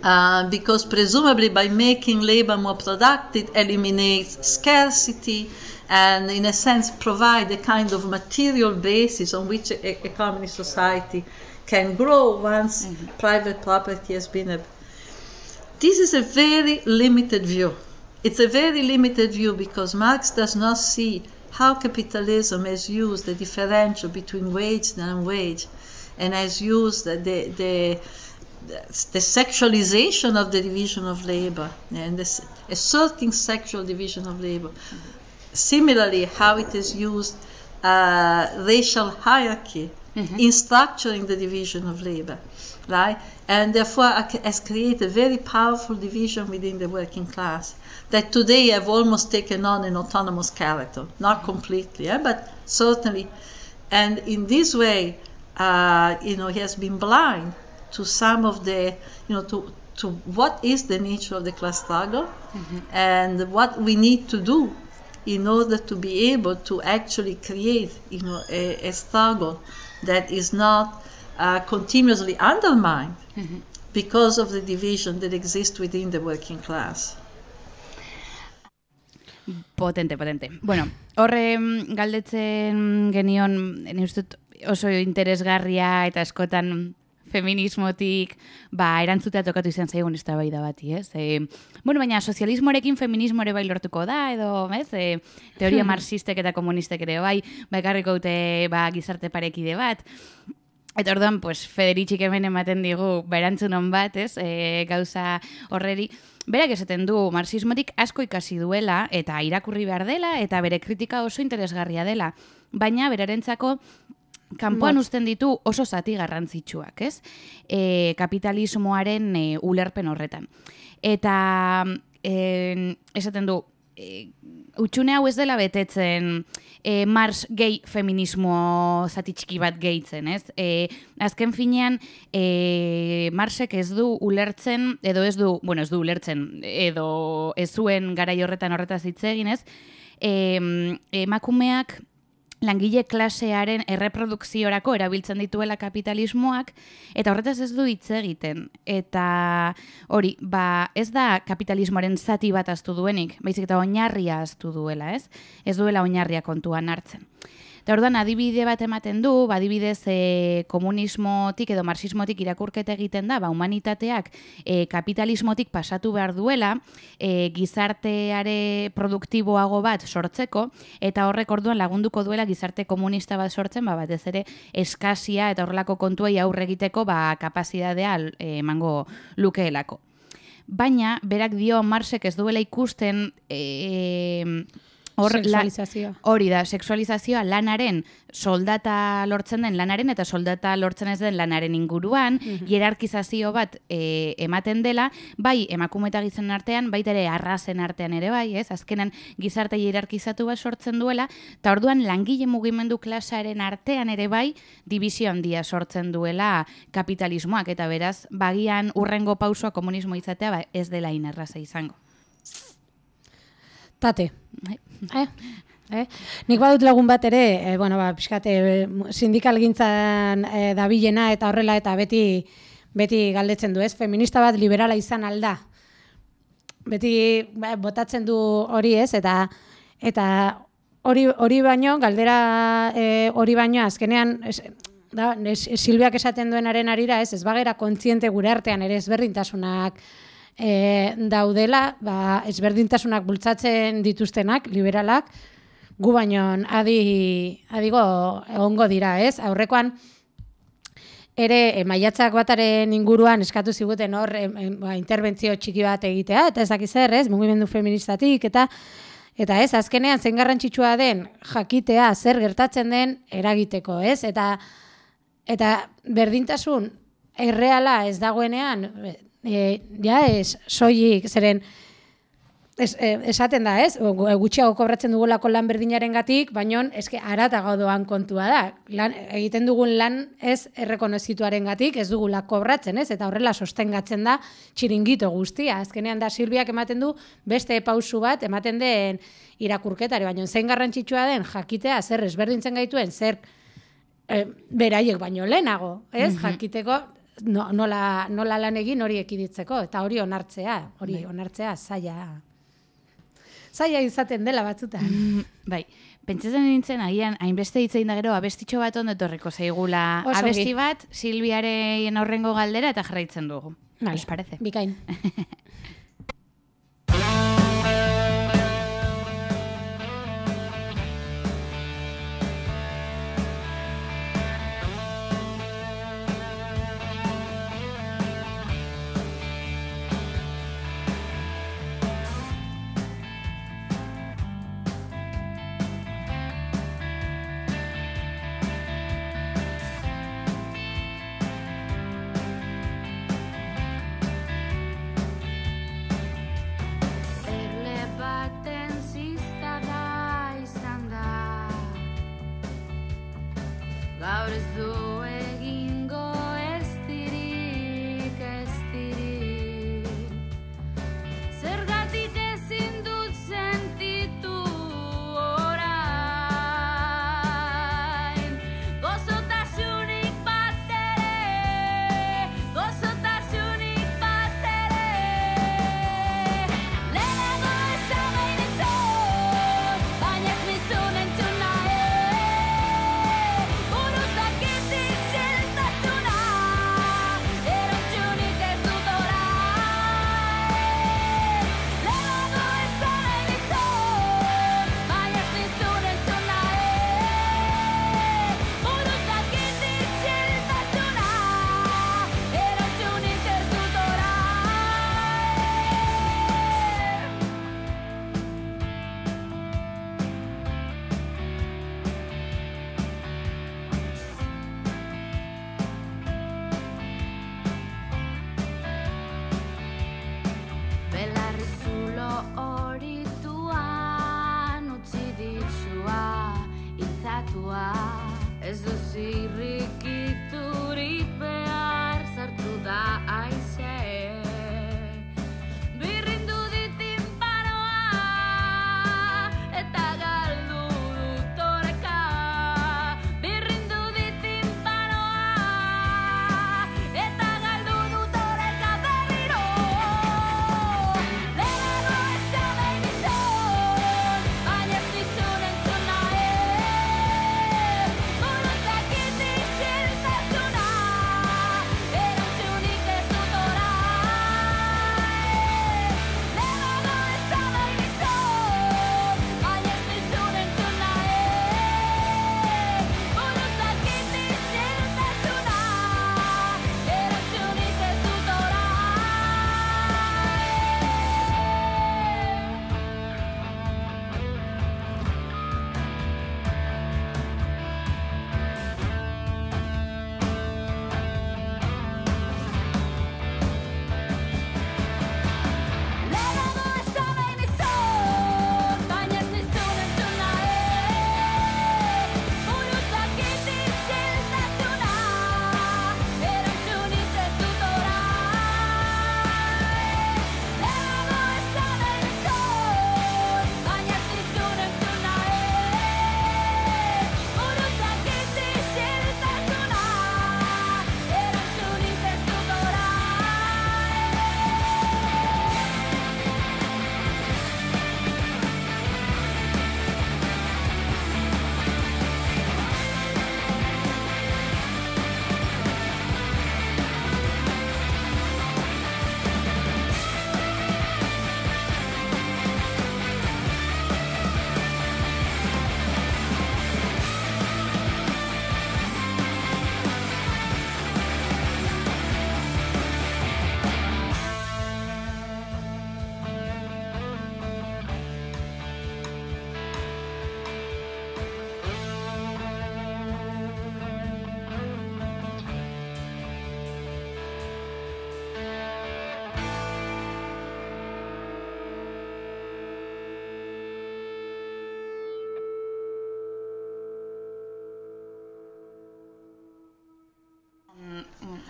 Uh, because presumably by making labor more productive it eliminates scarcity and in a sense provide a kind of material basis on which a, a communist society can grow once mm-hmm. private property has been a, this is a very limited view. It's a very limited view because marx does not see how capitalism has used the differential between wage and unwage and has used the, the, the the sexualization of the division of labor and this asserting sexual division of labor. Mm-hmm. Similarly, how it is used uh, racial hierarchy in structuring the division of labor, right? And therefore has created a very powerful division within the working class that today have almost taken on an autonomous character, not completely, eh, but certainly. And in this way, uh, you know, he has been blind to some of the, you know, to, to what is the nature of the class struggle and what we need to do in order to be able to actually create, you know, a, a struggle that is not uh, continuously undermined because of the division that exists within the working class. Potente, potente. Bueno, horre mm, galdetzen genion, ni uste oso interesgarria eta askotan feminismotik ba, erantzutea tokatu izan zaigun ez da bai da bati, ez? E, bueno, baina sozialismorekin feminismo ere bai lortuko da, edo, ez? E, teoria marxistek eta komunistek ere bai, ba, ekarriko dute ba, gizarte parekide bat. Eta orduan, pues, Federitxik hemen ematen digu, ba, erantzunon bat, ez? E, gauza horreri. Berak esaten du, marxismotik asko ikasi duela, eta irakurri behar dela, eta bere kritika oso interesgarria dela. Baina, berarentzako, kanpoan uzten ditu oso zati garrantzitsuak, ez? E, kapitalismoaren e, ulerpen horretan. Eta e, esaten du, e, utxune hau ez dela betetzen e, Mars gay feminismo zati txiki bat gehitzen, ez? E, azken finean, e, Marsek ez du ulertzen, edo ez du, bueno, ez du ulertzen, edo ez zuen gara horretan horretaz hitz egin, ez? E, emakumeak langile klasearen erreprodukziorako erabiltzen dituela kapitalismoak eta horretaz ez du hitz egiten. Eta hori ba ez da kapitalismoaren zati bat astu duenik baizik eta oinarria astu duela ez? Ez duela oinarria kontuan hartzen Eta orduan adibide bat ematen du, adibidez e, komunismotik edo marxismotik irakurketa egiten da, ba, humanitateak e, kapitalismotik pasatu behar duela, e, gizarteare produktiboago bat sortzeko, eta horrek orduan lagunduko duela gizarte komunista bat sortzen, ba, batez ere eskasia eta horrelako kontuei aurre egiteko ba, kapazidadea emango lukeelako. Baina, berak dio Marsek ez duela ikusten... E, Hor, sexualizazioa. Hori da, sexualizazioa lanaren, soldata lortzen den lanaren eta soldata lortzen ez den lanaren inguruan, mm hierarkizazio bat e, ematen dela, bai emakume eta gizenen artean, baita ere arrazen artean ere bai, ez? Azkenan gizarte hierarkizatu bat sortzen duela, eta orduan langile mugimendu klasaren artean ere bai, dibizio handia sortzen duela kapitalismoak, eta beraz, bagian urrengo pausua komunismo izatea ba, ez dela inerraza izango. Tate. Eh? Eh? Nik badut lagun bat ere, eh, bueno, ba, pixkate, eh, sindikal gintzan eh, dabilena eta horrela eta beti beti galdetzen du, ez? Feminista bat liberala izan alda. Beti ba, botatzen du hori ez, eta eta hori, hori baino, galdera eh, hori baino, azkenean, es, da, es, Silbiak esaten duenaren arira, ez, ez bagera kontziente gure artean ere ezberdintasunak e, daudela, ba, ezberdintasunak bultzatzen dituztenak, liberalak, gu baino adi, adigo egongo dira, ez? Aurrekoan, ere, e, maiatzak bataren inguruan eskatu ziguten hor, e, ba, interbentzio txiki bat egitea, eta ez dakiz zer, ez? Mugimendu feministatik, eta Eta ez, azkenean zen garrantzitsua den jakitea zer gertatzen den eragiteko, ez? Eta eta berdintasun erreala ez dagoenean, e, ja ez soilik zeren Es, eh, esaten da, ez? Gutxiago kobratzen dugulako lan berdinaren gatik, baina eske aratago doan kontua da. Lan, egiten dugun lan ez errekonozituaren gatik, ez dugula kobratzen, ez? Eta horrela sostengatzen da txiringito guztia. Azkenean da Silbiak ematen du beste pausu bat ematen den irakurketari, baina zein garrantzitsua den jakitea zer ezberdintzen gaituen, zer e, beraiek baino lehenago, ez? Mm Jakiteko no, nola, nola lan egin hori ekiditzeko, eta hori onartzea, hori bai. onartzea zaila. Zaila izaten dela batzuta. Mm, bai, pentsatzen nintzen, agian, hainbeste hitzein da gero, abestitxo bat ondo etorriko zaigula. Abesti bat, Silbiaren aurrengo galdera eta jarraitzen dugu. Vale. parece? Bikain.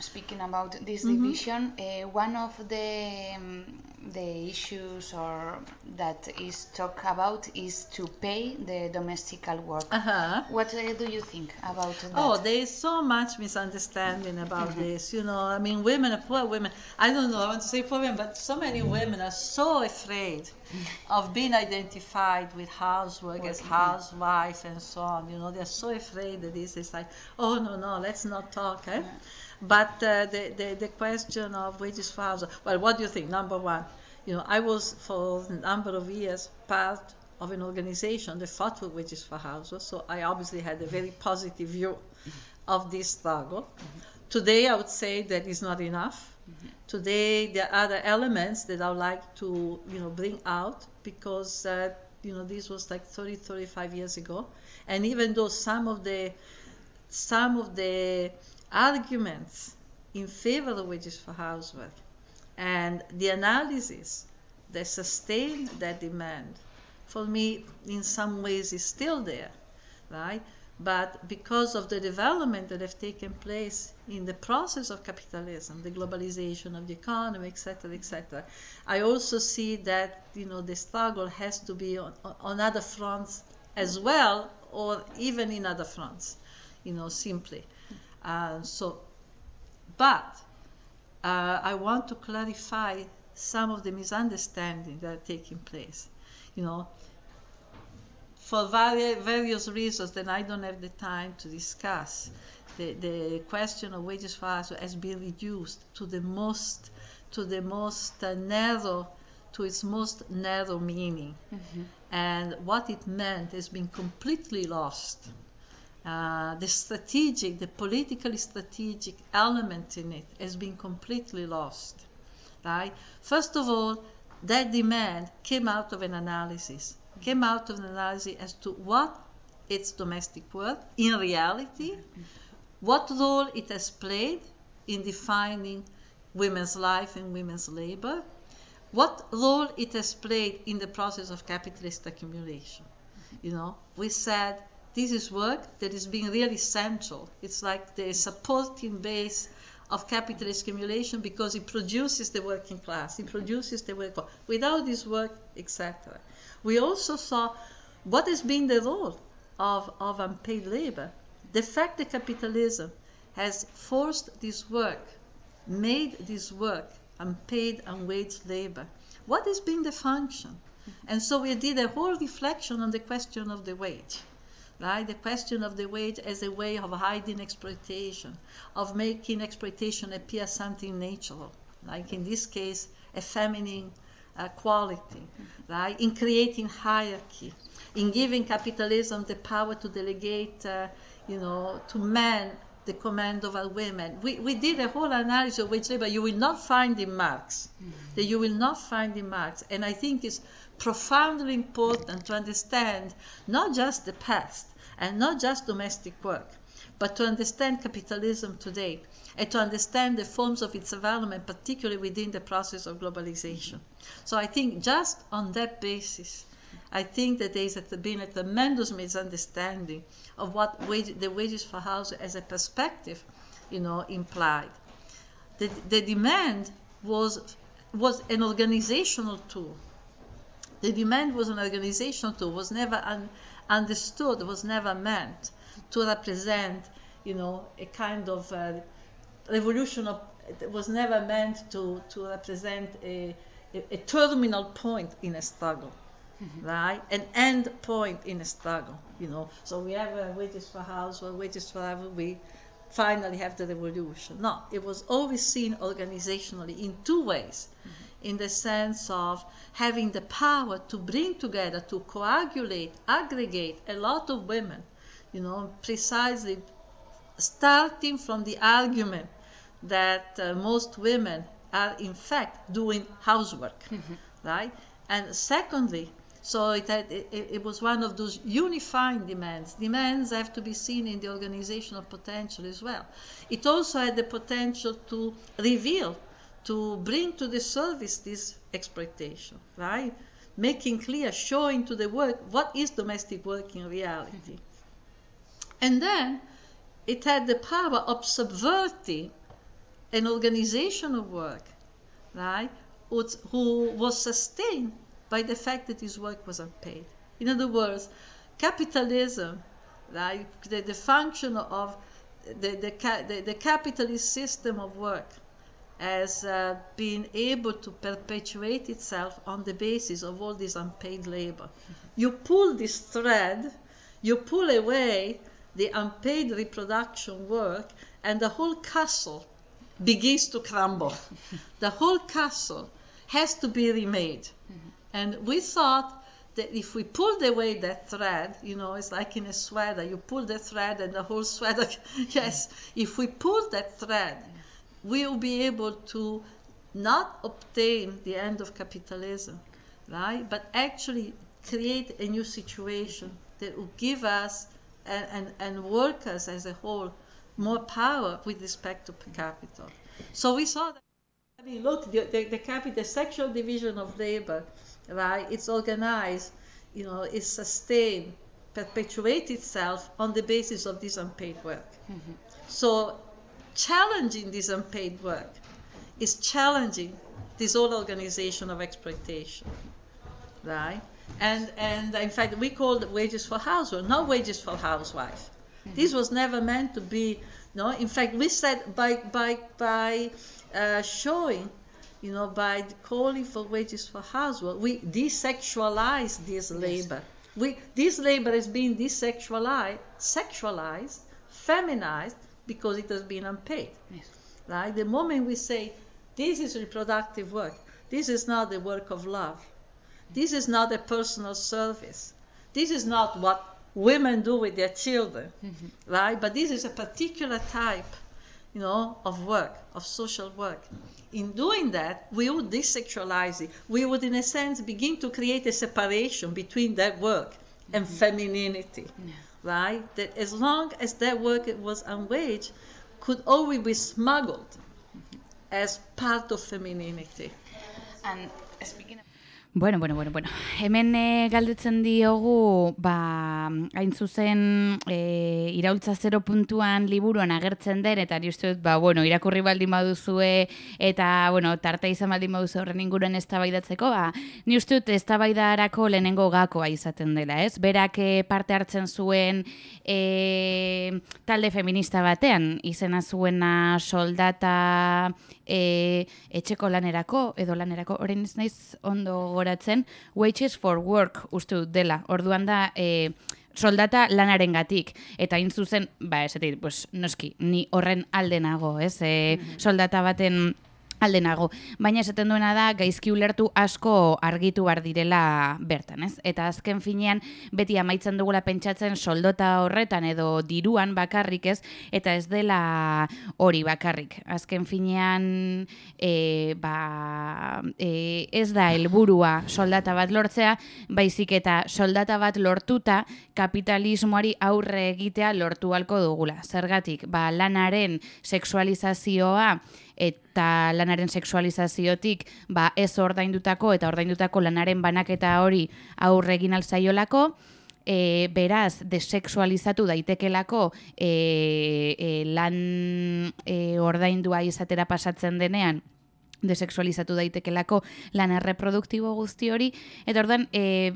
speaking about this division, uh, one of the um, the issues or that is talked about is to pay the domestical work. Uh-huh. What uh, do you think about that? Oh, there is so much misunderstanding about this. You know, I mean, women, poor women. I don't know. I want to say poor women, but so many women are so afraid of being identified with housework as housewife and so on. You know, they're so afraid that this is like, oh no, no, let's not talk. Eh? But uh, the, the the question of wages for housework. Well, what do you think? Number one, you know, I was for a number of years part of an organization that fought for wages for housework, so I obviously had a very positive view of this struggle. Today, I would say that is not enough. Today, there are other elements that I would like to, you know, bring out because, uh, you know, this was like 30, 35 years ago, and even though some of the some of the arguments in favor of wages for housework and the analysis that sustained that demand for me in some ways is still there right? But because of the development that have taken place in the process of capitalism the globalization of the economy etc etc i also see that you know the struggle has to be on, on other fronts as well or even in other fronts you know simply. Uh, so but uh, I want to clarify some of the misunderstandings that are taking place. You know, for vari- various reasons that I don't have the time to discuss, the, the question of wages for us has been reduced to the most to the most uh, narrow to its most narrow meaning, and what it meant has been completely lost. Uh, the strategic, the politically strategic element in it has been completely lost. Right? First of all, that demand came out of an analysis, came out of an analysis as to what its domestic work in reality, what role it has played in defining women's life and women's labor, what role it has played in the process of capitalist accumulation. You know, we said this is work that is being really central. It's like the supporting base of capitalist accumulation because it produces the working class, it produces the work. Without this work, etc. We also saw what has been the role of, of unpaid labor. The fact that capitalism has forced this work, made this work unpaid and wage labor. What has been the function? And so we did a whole reflection on the question of the wage. Right? The question of the wage as a way of hiding exploitation, of making exploitation appear something natural, like in this case, a feminine uh, quality, right? In creating hierarchy, in giving capitalism the power to delegate, uh, you know, to men the command over women. We, we did a whole analysis of wage labor you will not find in Marx, that you will not find in Marx. And I think it's profoundly important to understand not just the past and not just domestic work, but to understand capitalism today and to understand the forms of its development, particularly within the process of globalization. So I think just on that basis, I think that there has been a tremendous misunderstanding of what wage, the wages for house as a perspective, you know, implied. The, the demand was was an organizational tool. The demand was an organizational tool, was never un, understood, was never meant to represent, you know, a kind of uh, revolution of, it was never meant to, to represent a, a, a terminal point in a struggle. Right, an end point in a struggle, you know. So we have uh, wages for house or wages for whatever we finally have the revolution. No, it was always seen organizationally in two ways in the sense of having the power to bring together, to coagulate, aggregate a lot of women, you know, precisely starting from the argument that uh, most women are in fact doing housework, right? And secondly, so it, had, it, it was one of those unifying demands. Demands have to be seen in the organizational potential as well. It also had the potential to reveal, to bring to the service this exploitation, right? Making clear, showing to the work what is domestic work in reality. And then it had the power of subverting an organization of work, right? Who was sustained by the fact that his work was unpaid. In other words, capitalism, right, the, the function of the, the, the, the capitalist system of work has uh, been able to perpetuate itself on the basis of all this unpaid labor. Mm-hmm. You pull this thread, you pull away the unpaid reproduction work, and the whole castle begins to crumble. the whole castle has to be remade. Mm-hmm. And we thought that if we pulled away that thread, you know, it's like in a sweater, you pull the thread and the whole sweater, yes, mm-hmm. if we pull that thread, will be able to not obtain the end of capitalism, right? But actually create a new situation that will give us and, and, and workers as a whole more power with respect to per capita. So we saw that. I mean, look, the, the, the, capi- the sexual division of labor, right? It's organized, you know, it's sustained, perpetuates itself on the basis of this unpaid work. Mm-hmm. So, challenging this unpaid work is challenging this whole organization of exploitation, right? And and in fact, we called it wages for housework, not wages for housewife. This was never meant to be. No, in fact, we said by by by uh, showing, you know, by calling for wages for housework, we desexualize this labor. We this labor is being desexualized, sexualized, feminized because it has been unpaid. Yes. Right? The moment we say this is reproductive work, this is not the work of love. This is not a personal service. This is not what women do with their children, mm-hmm. right? But this is a particular type, you know, of work, of social work. In doing that, we would desexualize it. We would, in a sense, begin to create a separation between that work and mm-hmm. femininity, right? That as long as that work was unwaged, could always be smuggled as part of femininity. And Bueno, bueno, bueno, bueno. Hemen e, galdetzen diogu, ba, hain zuzen e, iraultza zero puntuan liburuan agertzen den, eta ni uste dut, ba, bueno, irakurri baldin baduzue, eta, bueno, tarte izan baldin baduzu horren inguruan eztabaidatzeko, ba, ni uste dut eztabaidarako lehenengo gakoa izaten dela, ez? Berak e, parte hartzen zuen e, talde feminista batean, izena zuena soldata e, etxeko lanerako, edo lanerako, orain ez naiz ondo goratzen, wages for work uste dut dela. Orduan da, e, soldata lanaren gatik. Eta hain zuzen, ba, esatik, pues, noski, ni horren aldenago, ez? E, soldata baten aldenago. Baina esaten duena da, gaizki ulertu asko argitu bar direla bertan, ez? Eta azken finean, beti amaitzen dugula pentsatzen soldota horretan edo diruan bakarrik, ez? Eta ez dela hori bakarrik. Azken finean, e, ba, e, ez da helburua soldata bat lortzea, baizik eta soldata bat lortuta kapitalismoari aurre egitea lortu halko dugula. Zergatik, ba, lanaren sexualizazioa eta lanaren sexualizaziotik ba, ez ordaindutako eta ordaindutako lanaren banaketa hori aurre egin alzaiolako, e, beraz, desexualizatu daitekelako e, e, lan e, ordaindua izatera pasatzen denean, desexualizatu daitekelako lan erreproduktibo guzti hori, eta ordan, e,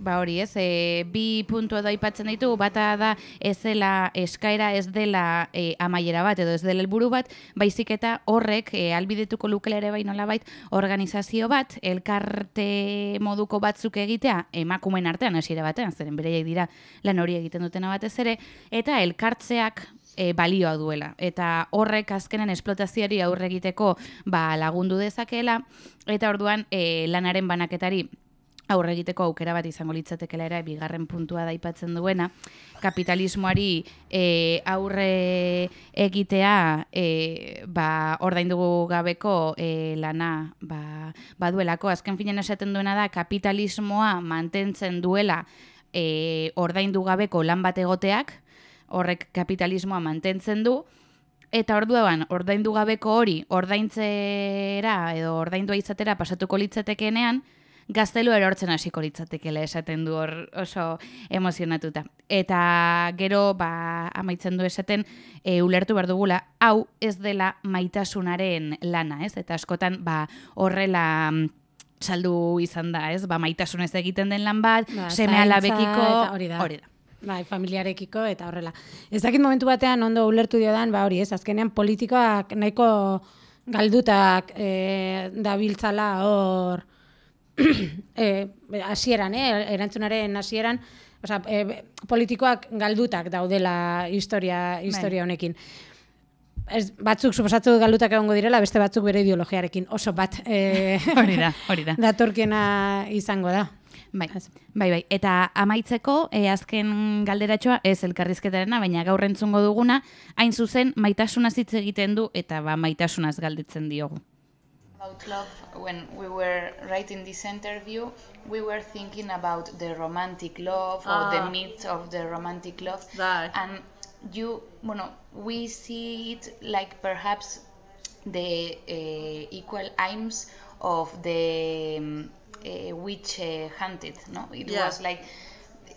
ba hori ez, e, bi puntu edo aipatzen ditu, bata da ez dela eskaera ez dela e, amaiera bat, edo ez dela helburu bat, baizik eta horrek e, albidetuko lukela ere bai nolabait organizazio bat, elkarte moduko batzuk egitea, emakumen artean hasiera batean, zeren bereiek dira lan hori egiten dutena batez ere, eta elkartzeak e, balioa duela. Eta horrek azkenen esplotazioari aurre egiteko ba, lagundu dezakeela, eta orduan e, lanaren banaketari aurre egiteko aukera bat izango litzatekela ere bigarren puntua daipatzen duena, kapitalismoari e, aurre egitea e, ba, ordaindu gabeko e, lana ba, baduelako. Azken finean esaten duena da kapitalismoa mantentzen duela e, ordaindu gabeko lan bat egoteak, horrek kapitalismoa mantentzen du, eta orduan, ordaindu gabeko hori, ordaintzera edo ordaindua izatera pasatuko litzatekenean, gaztelu erortzen hasiko litzatekela esaten du hor oso emozionatuta. Eta gero, ba, amaitzen du esaten, e, ulertu behar dugula, hau ez dela maitasunaren lana, ez? Eta askotan, ba, horrela mm, saldu izan da, ez? Ba, maitasunez egiten den lan bat, Ba, seme alabekiko, hori da. hori da. Bai, familiarekiko eta horrela. Ez dakit momentu batean ondo ulertu diodan, ba hori, ez, azkenean politikoak nahiko galdutak e, dabiltzala hor e, hasieran, eh, erantzunaren hasieran, osea, e, politikoak galdutak daudela historia historia honekin. Ez, batzuk suposatu galdutak egongo direla, beste batzuk bere ideologiarekin oso bat e, Hori da, hori da. datorkiena izango da. Bai, bai, bai. Eta amaitzeko, e, azken galderatxoa, ez elkarrizketarena, baina gaur entzungo duguna, hain zuzen, maitasuna hitz egiten du, eta ba, maitasunaz galdetzen diogu. About love, when we were writing this interview, we were thinking about the romantic love or the Ah. myth of the romantic love. Right. And you, bueno, we see it like perhaps the uh, equal aims of the um, uh, witch uh, hunted, no? It Yeah. was like,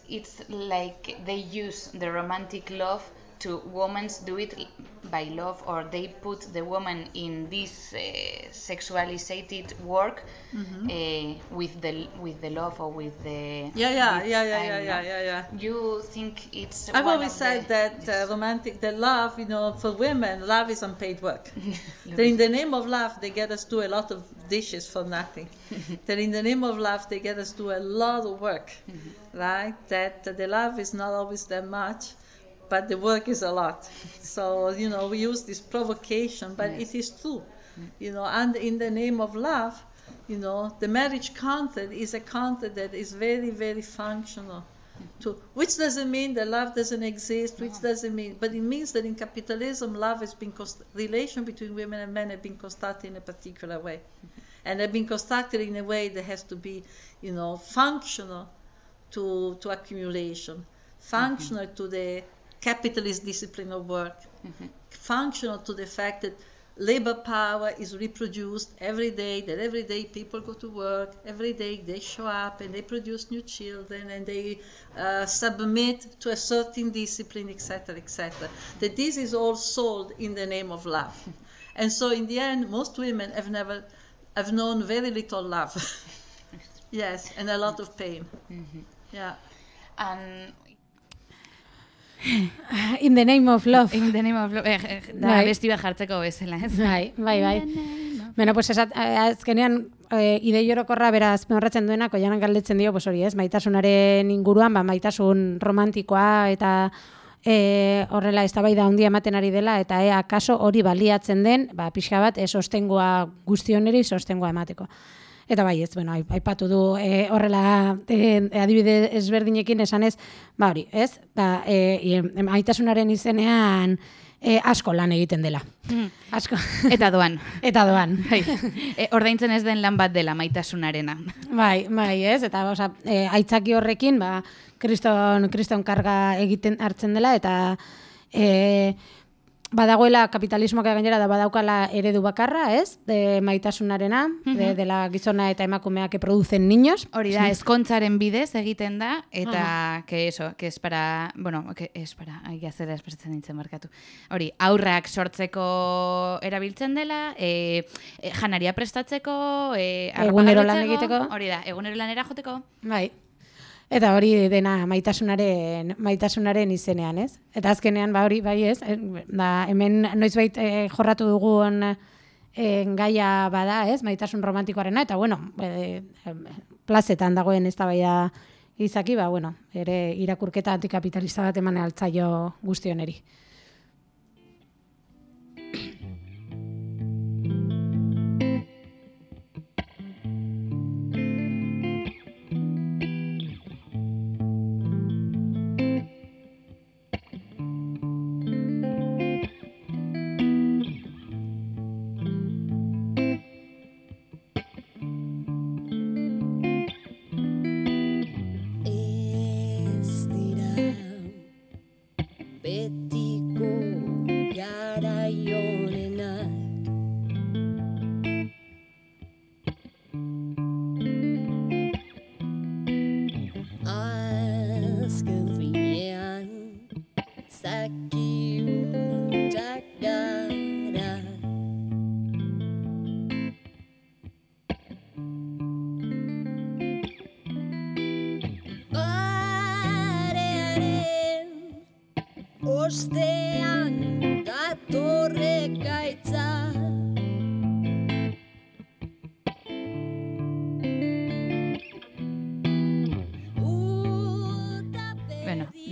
it's like they use the romantic love to women do it by love or they put the woman in this uh, sexualized work uh, with the with the love or with the Yeah, yeah, with- yeah, yeah, yeah, yeah, yeah, yeah. you think it's I've always said the- that uh, romantic, the love, you know, for women, love is unpaid work. that in the name of love, they get us do a lot of dishes for nothing. that in the name of love, they get us do a lot of work, right? That the love is not always that much, but the work is a lot. so you know, we use this provocation, but it is true, you know. And in the name of love, you know, the marriage contract is a contract that is very, very functional. To which doesn't mean that love doesn't exist which doesn't mean but it means that in capitalism love has been const- relation between women and men have been constructed in a particular way. Mm-hmm. And have been constructed in a way that has to be you know functional to to accumulation functional mm-hmm. to the capitalist discipline of work mm-hmm. functional to the fact that labor power is reproduced every day, that every day people go to work, every day they show up and they produce new children and they uh, submit to a certain discipline, etc., etc. That this is all sold in the name of love. And so in the end, most women have never, have known very little love. yes, and a lot of pain. Mm-hmm. Yeah. And In the name of love. In the name of love, eh, eh, da Bai. besti jartzeko bezala, ez? Bai, bai, bai. Bueno, pues esat, eh, azkenean e, idei orokorra beraz horratzen duenak oianak galdetzen dio, pues hori ez, maitasunaren inguruan, ba, maitasun romantikoa eta e, horrela eztabaida handia ematen ari dela eta ea kaso hori baliatzen den, ba, pixka bat, e, sostengoa guztioneri sostengoa emateko. Eta bai, ez, bueno, aip- aipatu du e, horrela e, adibide ezberdinekin esanez, ba hori, ez? Ba, e, e, maitasunaren izenean e, asko lan egiten dela. Asko. Eta doan. Eta doan. Bai. E, ordaintzen ez den lan bat dela maitasunarena. Bai, bai, ez? Eta osea, e, aitzaki horrekin, ba, kriston, kriston karga egiten hartzen dela, eta e, badagoela kapitalismoak gainera da badaukala eredu bakarra, ez? De maitasunarena, de, dela gizona eta emakumeak que producen niños. Hori da, ezkontzaren bidez egiten da, eta, que eso, que es para, bueno, que es para, ai, gazera espresatzen nintzen markatu. Hori, aurrak sortzeko erabiltzen dela, e, janaria prestatzeko, e, Egunero lan egiteko. Hori da, egunero lanera joteko. Bai. Eta hori dena maitasunaren maitasunaren izenean, ez? Eta azkenean ba hori bai, ez? Eh, Da hemen noizbait eh, jorratu dugun eh, gaia bada, ez? Maitasun romantikoarena eta bueno, eh, plazetan dagoen eztabaida izaki, ba bueno, ere irakurketa antikapitalista bat eman altzaio guztioneri.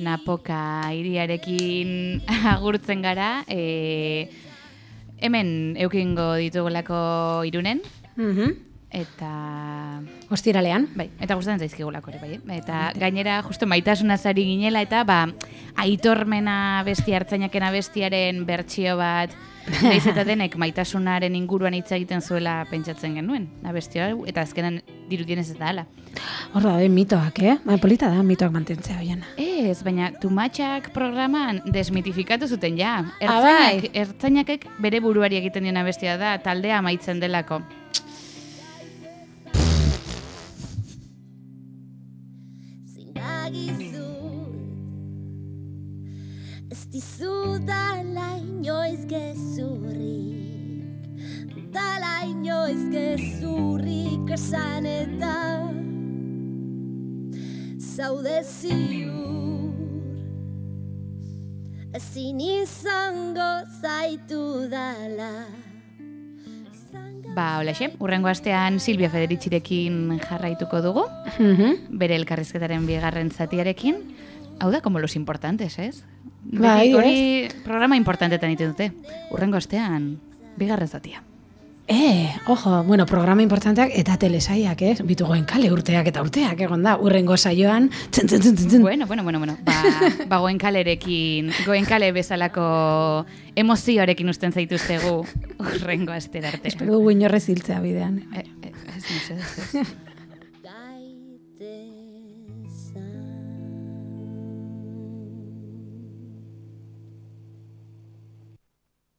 Napoka iriarekin agurtzen gara, e, hemen eukingo ditugulako irunen, Mhm. eta Ostiralean. Bai, eta gustatzen zaizkigulako ere, bai. Eta gainera, justo maitasuna zari ginela, eta ba, aitormena besti hartzainakena bestiaren bertsio bat, Naiz eta denek maitasunaren inguruan hitz egiten zuela pentsatzen genuen, abesti eta azkenan dirudienez ez da hala. Hor da, mitoak, eh? Ba, polita da, mitoak mantentzea hoiena. Ez, baina tumatxak programan desmitifikatu zuten ja. Ah, bai. Ertzainak, ertzainakek bere buruari egiten diona bestia da, taldea amaitzen delako. Zindagizut Ez dizudala inoiz gezurrik Dala inoiz gezurrik esan eta Zaude ziur Ezin izango zaitu dala Ba, hola urrengo astean Silvia Federitxirekin jarraituko dugu, Mhm. bere elkarrizketaren bigarren zatiarekin. Hau da, como los importantes, ez? Bai, Beti hori programa importantetan egiten dute. Urrengo astean, bigarren zatia. Eh, ojo, bueno, programa importanteak eta telesaiak, eh? Bitugoen kale urteak eta urteak, egon da, urrengo saioan, tzen, tzen, tzen, tzen. Bueno, bueno, bueno, bueno. Ba, ba goenkalerekin, goenkale bezalako emozioarekin usten zaituztegu urrengo astera arte. Espero dugu inorrez hiltzea bidean. Eh, eh, ez, ez, ez, ez.